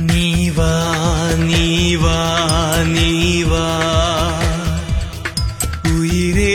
நீவா நீவா நீவா. உயிரே